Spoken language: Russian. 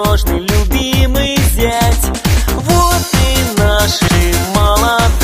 осторожный, любимый зять. Вот и наши молодые